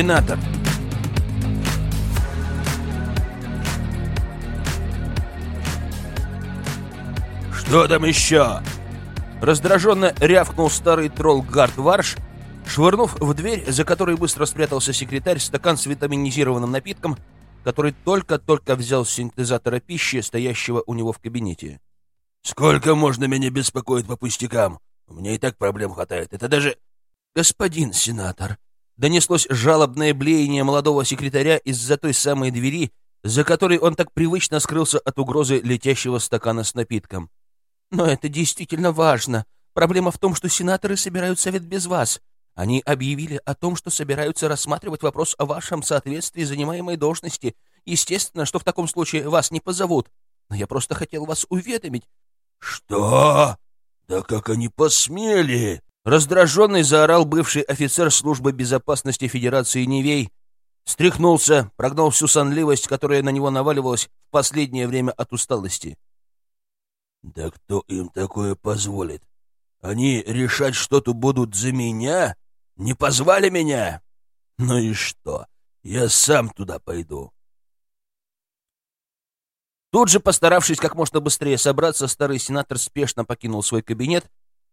Сенатор. «Что там еще?» Раздраженно рявкнул старый тролл Гард Варш, швырнув в дверь, за которой быстро спрятался секретарь, стакан с витаминизированным напитком, который только-только взял с синтезатора пищи, стоящего у него в кабинете. «Сколько можно меня беспокоить по пустякам? У меня и так проблем хватает. Это даже...» «Господин сенатор!» Донеслось жалобное блеяние молодого секретаря из-за той самой двери, за которой он так привычно скрылся от угрозы летящего стакана с напитком. «Но это действительно важно. Проблема в том, что сенаторы собирают совет без вас. Они объявили о том, что собираются рассматривать вопрос о вашем соответствии занимаемой должности. Естественно, что в таком случае вас не позовут. Но я просто хотел вас уведомить». «Что? Да как они посмели!» Раздраженный заорал бывший офицер службы безопасности Федерации Невей, стряхнулся, прогнал всю сонливость, которая на него наваливалась в последнее время от усталости. «Да кто им такое позволит? Они решать что-то будут за меня? Не позвали меня? Ну и что? Я сам туда пойду». Тут же, постаравшись как можно быстрее собраться, старый сенатор спешно покинул свой кабинет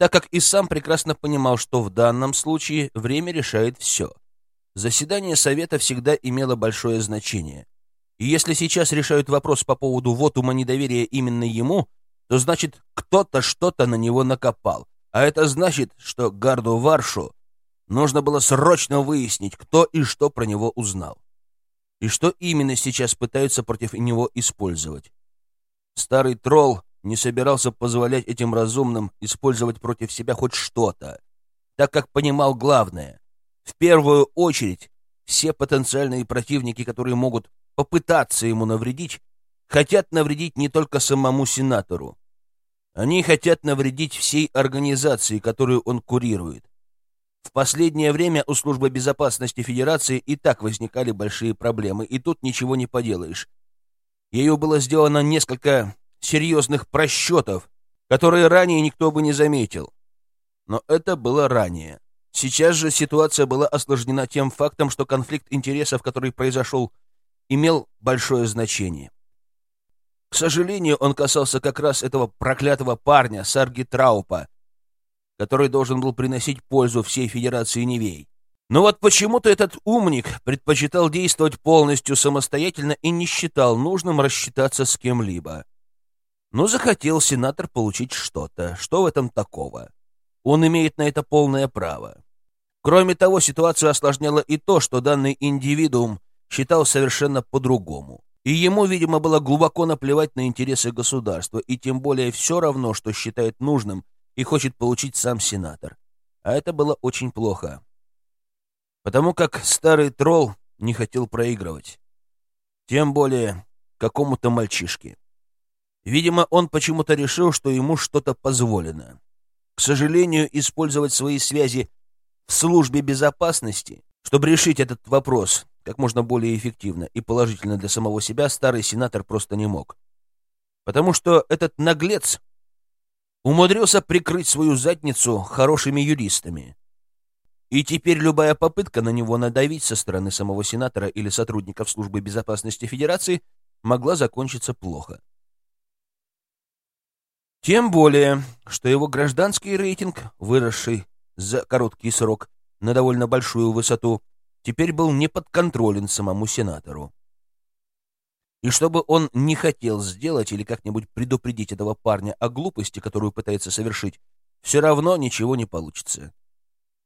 так как и сам прекрасно понимал, что в данном случае время решает все. Заседание Совета всегда имело большое значение. И если сейчас решают вопрос по поводу вотума недоверия именно ему, то значит, кто-то что-то на него накопал. А это значит, что Гарду Варшу нужно было срочно выяснить, кто и что про него узнал. И что именно сейчас пытаются против него использовать. Старый тролл не собирался позволять этим разумным использовать против себя хоть что-то, так как понимал главное. В первую очередь, все потенциальные противники, которые могут попытаться ему навредить, хотят навредить не только самому сенатору. Они хотят навредить всей организации, которую он курирует. В последнее время у Службы безопасности Федерации и так возникали большие проблемы, и тут ничего не поделаешь. Ею было сделано несколько серьезных просчетов, которые ранее никто бы не заметил. Но это было ранее. Сейчас же ситуация была осложнена тем фактом, что конфликт интересов, который произошел, имел большое значение. К сожалению, он касался как раз этого проклятого парня, Сарги Траупа, который должен был приносить пользу всей Федерации Невей. Но вот почему-то этот умник предпочитал действовать полностью самостоятельно и не считал нужным рассчитаться с кем-либо. Но захотел сенатор получить что-то. Что в этом такого? Он имеет на это полное право. Кроме того, ситуацию осложняло и то, что данный индивидуум считал совершенно по-другому. И ему, видимо, было глубоко наплевать на интересы государства, и тем более все равно, что считает нужным и хочет получить сам сенатор. А это было очень плохо. Потому как старый тролл не хотел проигрывать. Тем более какому-то мальчишке. Видимо, он почему-то решил, что ему что-то позволено. К сожалению, использовать свои связи в службе безопасности, чтобы решить этот вопрос как можно более эффективно и положительно для самого себя, старый сенатор просто не мог. Потому что этот наглец умудрился прикрыть свою задницу хорошими юристами. И теперь любая попытка на него надавить со стороны самого сенатора или сотрудников службы безопасности Федерации могла закончиться плохо. Тем более, что его гражданский рейтинг, выросший за короткий срок на довольно большую высоту, теперь был не подконтролен самому сенатору. И чтобы он не хотел сделать или как-нибудь предупредить этого парня о глупости, которую пытается совершить, все равно ничего не получится.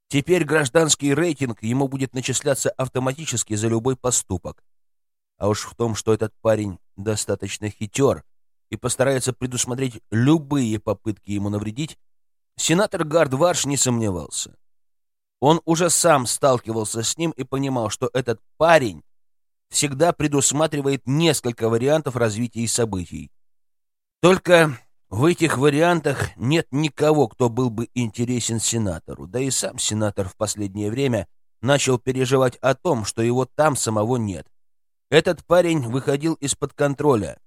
Теперь гражданский рейтинг ему будет начисляться автоматически за любой поступок. А уж в том, что этот парень достаточно хитер, и постарается предусмотреть любые попытки ему навредить, сенатор Гардварш не сомневался. Он уже сам сталкивался с ним и понимал, что этот парень всегда предусматривает несколько вариантов развития событий. Только в этих вариантах нет никого, кто был бы интересен сенатору, да и сам сенатор в последнее время начал переживать о том, что его там самого нет. Этот парень выходил из-под контроля,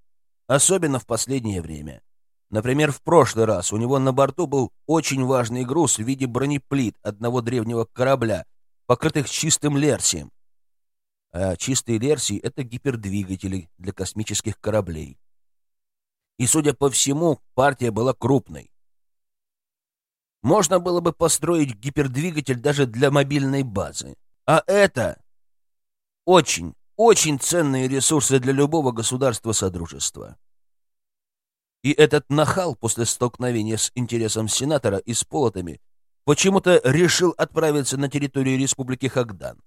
особенно в последнее время. Например, в прошлый раз у него на борту был очень важный груз в виде бронеплит одного древнего корабля, покрытых чистым лерсием, а чистые Лерсии — это гипердвигатели для космических кораблей. И, судя по всему, партия была крупной. Можно было бы построить гипердвигатель даже для мобильной базы. А это очень, очень ценные ресурсы для любого государства Содружества. И этот нахал после столкновения с интересом сенатора и с полотами почему-то решил отправиться на территорию Республики Хагдан,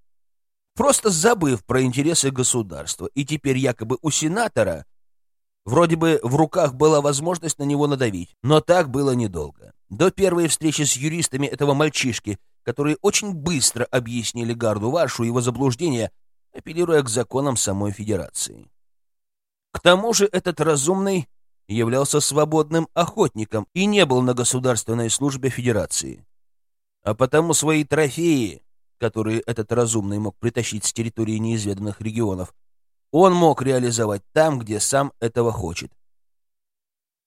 просто забыв про интересы государства, и теперь якобы у сенатора вроде бы в руках была возможность на него надавить, но так было недолго. До первой встречи с юристами этого мальчишки, которые очень быстро объяснили Гарду Варшу его заблуждение, апеллируя к законам самой Федерации. К тому же этот разумный являлся свободным охотником и не был на государственной службе Федерации. А потому свои трофеи, которые этот разумный мог притащить с территории неизведанных регионов, он мог реализовать там, где сам этого хочет.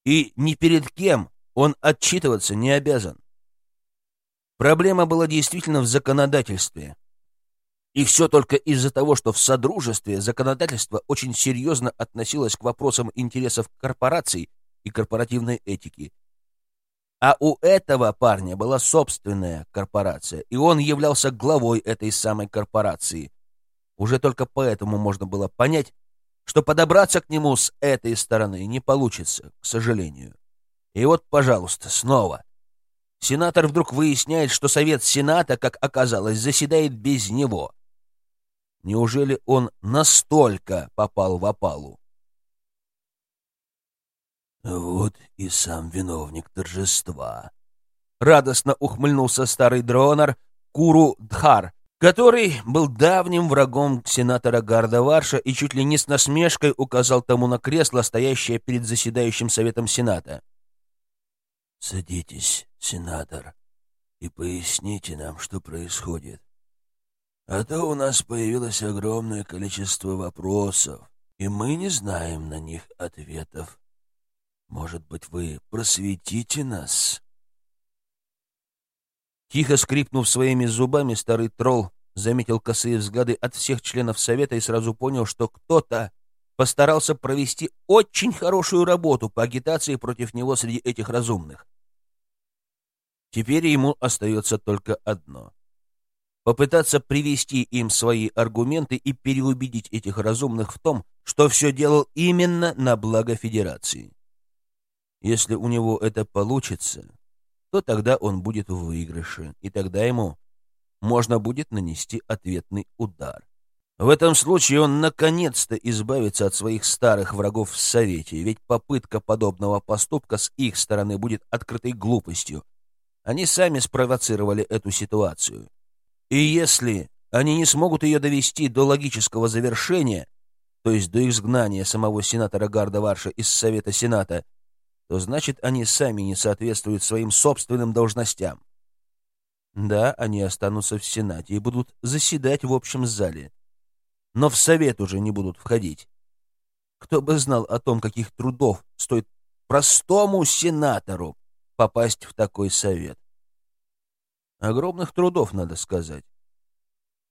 И ни перед кем он отчитываться не обязан. Проблема была действительно в законодательстве. И все только из-за того, что в Содружестве законодательство очень серьезно относилось к вопросам интересов корпораций и корпоративной этики. А у этого парня была собственная корпорация, и он являлся главой этой самой корпорации. Уже только поэтому можно было понять, что подобраться к нему с этой стороны не получится, к сожалению. И вот, пожалуйста, снова. Сенатор вдруг выясняет, что Совет Сената, как оказалось, заседает без него. Неужели он настолько попал в опалу? Вот и сам виновник торжества. Радостно ухмыльнулся старый дронер Куру Дхар, который был давним врагом сенатора Гарда Варша и чуть ли не с насмешкой указал тому на кресло, стоящее перед заседающим советом Сената. «Садитесь, сенатор, и поясните нам, что происходит. А то у нас появилось огромное количество вопросов, и мы не знаем на них ответов. Может быть, вы просветите нас?» Тихо скрипнув своими зубами, старый тролл заметил косые взгляды от всех членов совета и сразу понял, что кто-то постарался провести очень хорошую работу по агитации против него среди этих разумных. Теперь ему остается только одно попытаться привести им свои аргументы и переубедить этих разумных в том, что все делал именно на благо Федерации. Если у него это получится, то тогда он будет в выигрыше, и тогда ему можно будет нанести ответный удар. В этом случае он наконец-то избавится от своих старых врагов в Совете, ведь попытка подобного поступка с их стороны будет открытой глупостью. Они сами спровоцировали эту ситуацию. И если они не смогут ее довести до логического завершения, то есть до изгнания самого сенатора Гарда Варша из Совета Сената, то значит, они сами не соответствуют своим собственным должностям. Да, они останутся в Сенате и будут заседать в общем зале, но в Совет уже не будут входить. Кто бы знал о том, каких трудов стоит простому сенатору попасть в такой совет. Огромных трудов, надо сказать.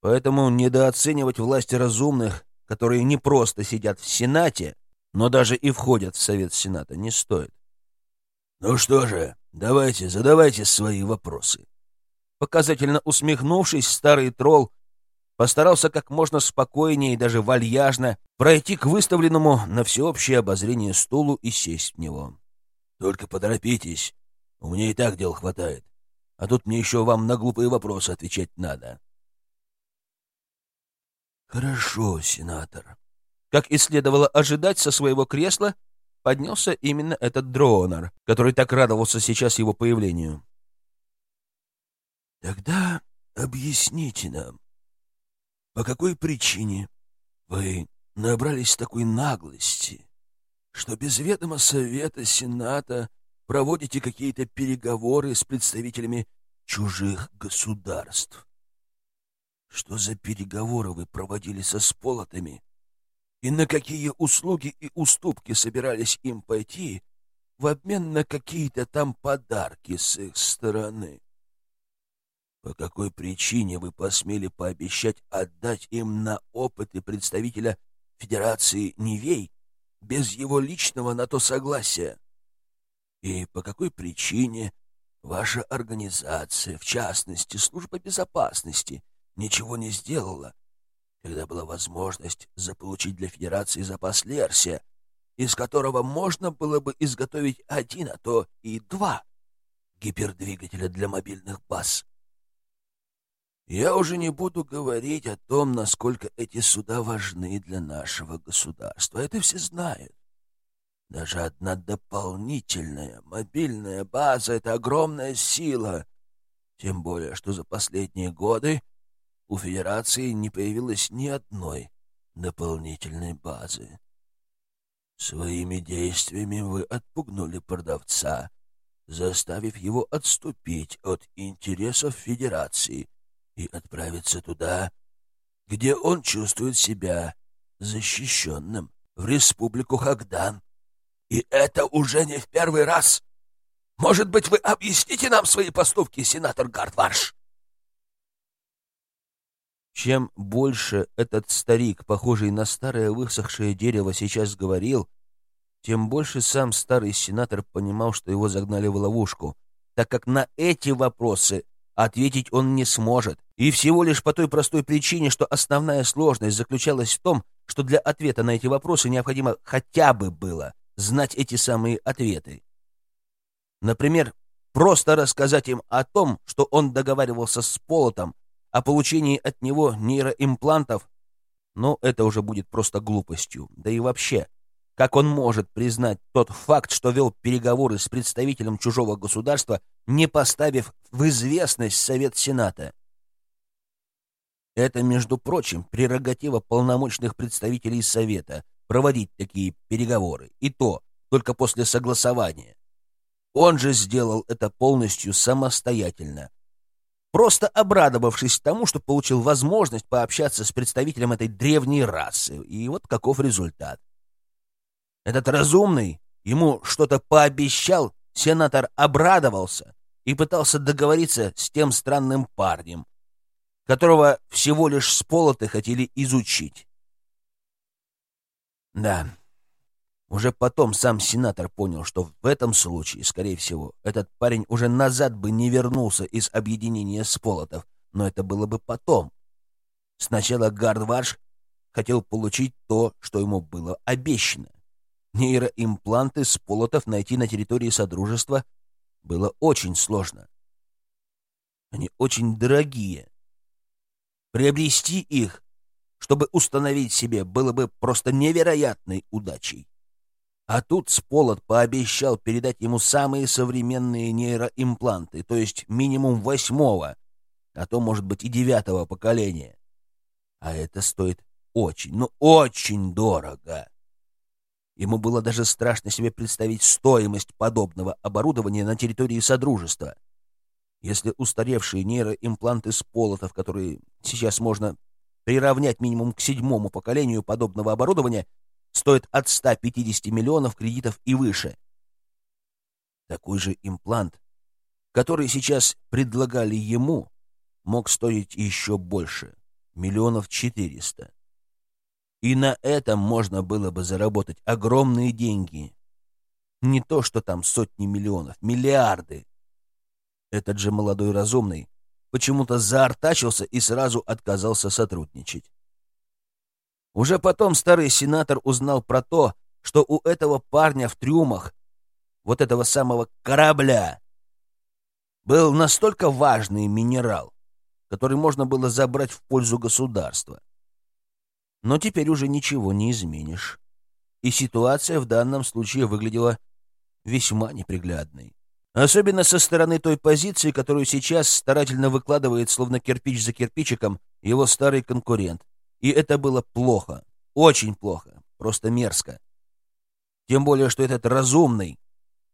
Поэтому недооценивать власти разумных, которые не просто сидят в Сенате, но даже и входят в Совет Сената, не стоит. «Ну что же, давайте, задавайте свои вопросы». Показательно усмехнувшись, старый тролл постарался как можно спокойнее и даже вальяжно пройти к выставленному на всеобщее обозрение стулу и сесть в него. «Только поторопитесь, у меня и так дел хватает а тут мне еще вам на глупые вопросы отвечать надо. Хорошо, сенатор. Как и следовало ожидать, со своего кресла поднялся именно этот дронер, который так радовался сейчас его появлению. Тогда объясните нам, по какой причине вы набрались такой наглости, что без ведома Совета Сената проводите какие-то переговоры с представителями чужих государств. Что за переговоры вы проводили со сполотами? И на какие услуги и уступки собирались им пойти в обмен на какие-то там подарки с их стороны? По какой причине вы посмели пообещать отдать им на опыты представителя Федерации Нивей без его личного на то согласия? И по какой причине ваша организация, в частности, служба безопасности, ничего не сделала, когда была возможность заполучить для Федерации запас Лерсия, из которого можно было бы изготовить один, а то и два гипердвигателя для мобильных баз. Я уже не буду говорить о том, насколько эти суда важны для нашего государства. Это все знают. Даже одна дополнительная мобильная база — это огромная сила. Тем более, что за последние годы у Федерации не появилось ни одной дополнительной базы. Своими действиями вы отпугнули продавца, заставив его отступить от интересов Федерации и отправиться туда, где он чувствует себя защищенным, в республику Хагдан. И это уже не в первый раз. Может быть, вы объясните нам свои поступки, сенатор Гардварш? Чем больше этот старик, похожий на старое высохшее дерево, сейчас говорил, тем больше сам старый сенатор понимал, что его загнали в ловушку, так как на эти вопросы ответить он не сможет. И всего лишь по той простой причине, что основная сложность заключалась в том, что для ответа на эти вопросы необходимо хотя бы было знать эти самые ответы. Например, просто рассказать им о том, что он договаривался с Полотом о получении от него нейроимплантов, но это уже будет просто глупостью. Да и вообще, как он может признать тот факт, что вел переговоры с представителем чужого государства, не поставив в известность Совет Сената? Это, между прочим, прерогатива полномочных представителей Совета проводить такие переговоры, и то только после согласования. Он же сделал это полностью самостоятельно, просто обрадовавшись тому, что получил возможность пообщаться с представителем этой древней расы. И вот каков результат. Этот разумный ему что-то пообещал, сенатор обрадовался и пытался договориться с тем странным парнем, которого всего лишь с полоты хотели изучить. Да, уже потом сам сенатор понял, что в этом случае, скорее всего, этот парень уже назад бы не вернулся из объединения с Полотов, но это было бы потом. Сначала Гардварш хотел получить то, что ему было обещано. Нейроимпланты с Полотов найти на территории Содружества было очень сложно. Они очень дорогие. Приобрести их, чтобы установить себе, было бы просто невероятной удачей. А тут Сполот пообещал передать ему самые современные нейроимпланты, то есть минимум восьмого, а то, может быть, и девятого поколения. А это стоит очень, ну очень дорого. Ему было даже страшно себе представить стоимость подобного оборудования на территории Содружества. Если устаревшие нейроимпланты Сполотов, которые сейчас можно приравнять минимум к седьмому поколению подобного оборудования, стоит от 150 миллионов кредитов и выше. Такой же имплант, который сейчас предлагали ему, мог стоить еще больше, миллионов четыреста. И на этом можно было бы заработать огромные деньги. Не то, что там сотни миллионов, миллиарды. Этот же молодой разумный почему-то заортачился и сразу отказался сотрудничать. Уже потом старый сенатор узнал про то, что у этого парня в трюмах, вот этого самого корабля, был настолько важный минерал, который можно было забрать в пользу государства. Но теперь уже ничего не изменишь. И ситуация в данном случае выглядела весьма неприглядной. Особенно со стороны той позиции, которую сейчас старательно выкладывает, словно кирпич за кирпичиком, его старый конкурент. И это было плохо, очень плохо, просто мерзко. Тем более, что этот разумный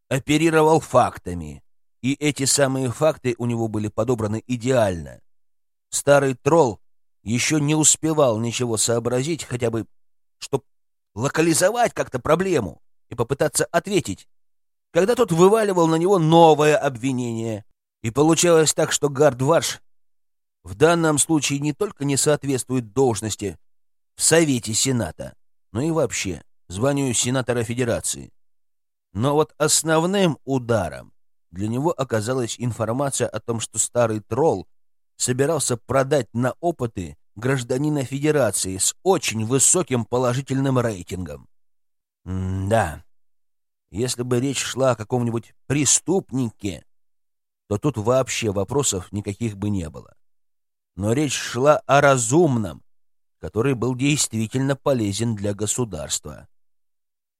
оперировал фактами, и эти самые факты у него были подобраны идеально. Старый тролл еще не успевал ничего сообразить, хотя бы, чтобы локализовать как-то проблему и попытаться ответить, когда тот вываливал на него новое обвинение. И получалось так, что Гардварш в данном случае не только не соответствует должности в Совете Сената, но и вообще званию сенатора Федерации. Но вот основным ударом для него оказалась информация о том, что старый тролл собирался продать на опыты гражданина Федерации с очень высоким положительным рейтингом. М да, если бы речь шла о каком-нибудь преступнике, то тут вообще вопросов никаких бы не было. Но речь шла о разумном, который был действительно полезен для государства.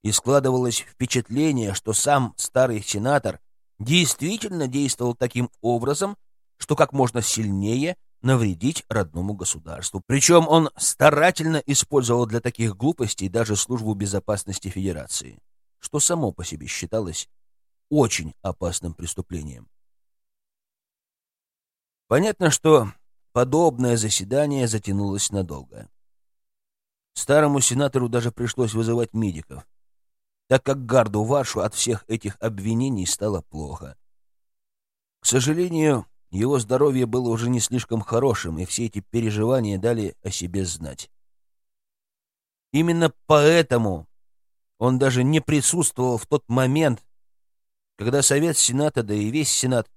И складывалось впечатление, что сам старый сенатор действительно действовал таким образом, что как можно сильнее навредить родному государству. Причем он старательно использовал для таких глупостей даже службу безопасности Федерации, что само по себе считалось очень опасным преступлением. Понятно, что подобное заседание затянулось надолго. Старому сенатору даже пришлось вызывать медиков, так как гарду Варшу от всех этих обвинений стало плохо. К сожалению, его здоровье было уже не слишком хорошим, и все эти переживания дали о себе знать. Именно поэтому он даже не присутствовал в тот момент, когда Совет Сената, да и весь Сенат,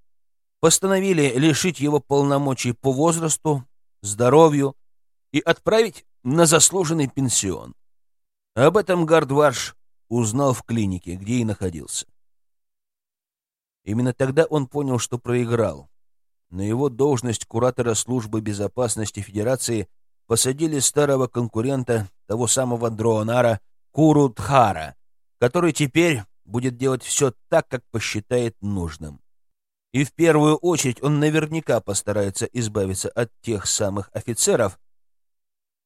постановили лишить его полномочий по возрасту, здоровью и отправить на заслуженный пенсион. Об этом Гардварш узнал в клинике, где и находился. Именно тогда он понял, что проиграл. На его должность куратора службы безопасности Федерации посадили старого конкурента, того самого Дроонара Куру Тхара, который теперь будет делать все так, как посчитает нужным. И в первую очередь он наверняка постарается избавиться от тех самых офицеров,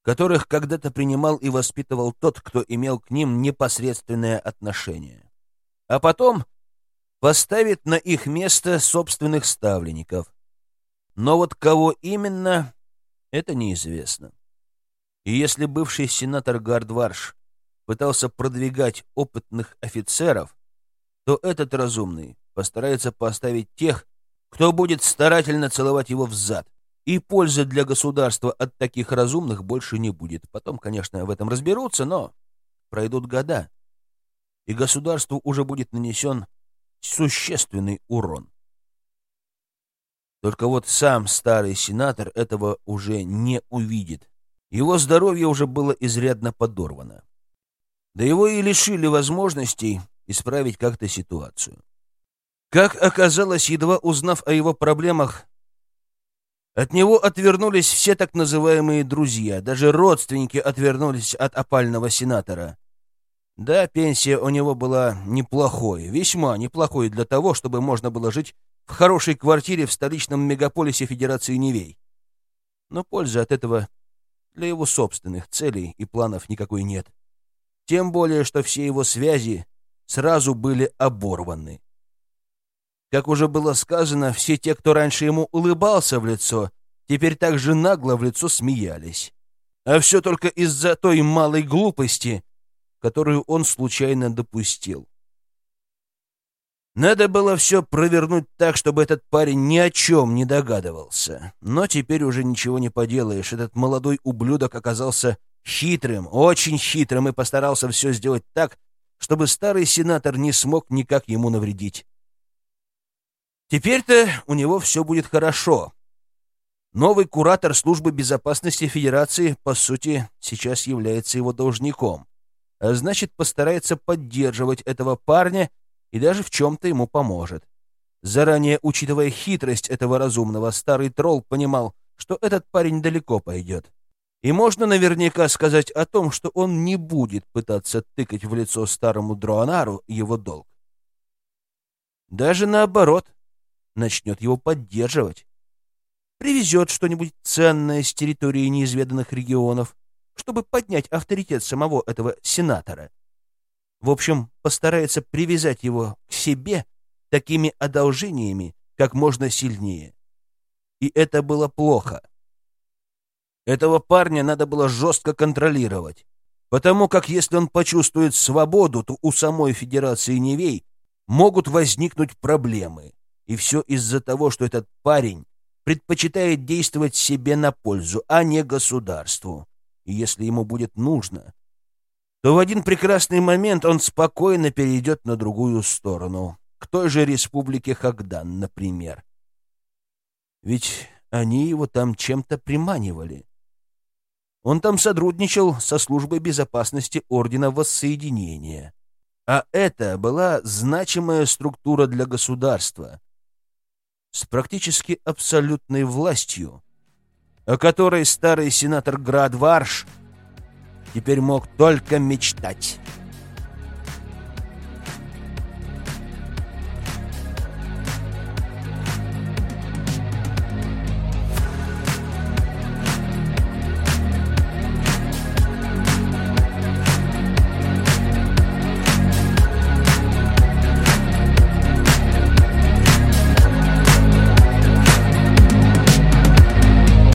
которых когда-то принимал и воспитывал тот, кто имел к ним непосредственное отношение. А потом поставит на их место собственных ставленников, но вот кого именно, это неизвестно. И если бывший сенатор Гардварш пытался продвигать опытных офицеров, то этот разумный постарается поставить тех, кто будет старательно целовать его в зад. И пользы для государства от таких разумных больше не будет. Потом, конечно, в этом разберутся, но пройдут года, и государству уже будет нанесен существенный урон. Только вот сам старый сенатор этого уже не увидит. Его здоровье уже было изрядно подорвано. Да его и лишили возможностей исправить как-то ситуацию. Как оказалось, едва узнав о его проблемах, от него отвернулись все так называемые друзья, даже родственники отвернулись от опального сенатора. Да, пенсия у него была неплохой, весьма неплохой для того, чтобы можно было жить в хорошей квартире в столичном мегаполисе Федерации Невей. Но пользы от этого для его собственных целей и планов никакой нет. Тем более, что все его связи сразу были оборваны. Как уже было сказано, все те, кто раньше ему улыбался в лицо, теперь так же нагло в лицо смеялись. А все только из-за той малой глупости, которую он случайно допустил. Надо было все провернуть так, чтобы этот парень ни о чем не догадывался. Но теперь уже ничего не поделаешь. Этот молодой ублюдок оказался хитрым, очень хитрым, и постарался все сделать так, чтобы старый сенатор не смог никак ему навредить. Теперь-то у него все будет хорошо. Новый куратор службы безопасности Федерации, по сути, сейчас является его должником. А значит, постарается поддерживать этого парня и даже в чем-то ему поможет. Заранее учитывая хитрость этого разумного, старый тролл понимал, что этот парень далеко пойдет. И можно наверняка сказать о том, что он не будет пытаться тыкать в лицо старому Дроанару его долг. Даже наоборот, начнет его поддерживать. Привезет что-нибудь ценное с территории неизведанных регионов, чтобы поднять авторитет самого этого сенатора. В общем, постарается привязать его к себе такими одолжениями как можно сильнее. И это было плохо. Этого парня надо было жестко контролировать, потому как если он почувствует свободу, то у самой Федерации Невей могут возникнуть проблемы. И все из-за того, что этот парень предпочитает действовать себе на пользу, а не государству. И если ему будет нужно, то в один прекрасный момент он спокойно перейдет на другую сторону, к той же республике Хагдан, например. Ведь они его там чем-то приманивали. Он там сотрудничал со службой безопасности Ордена Воссоединения. А это была значимая структура для государства с практически абсолютной властью, о которой старый сенатор Градварш теперь мог только мечтать.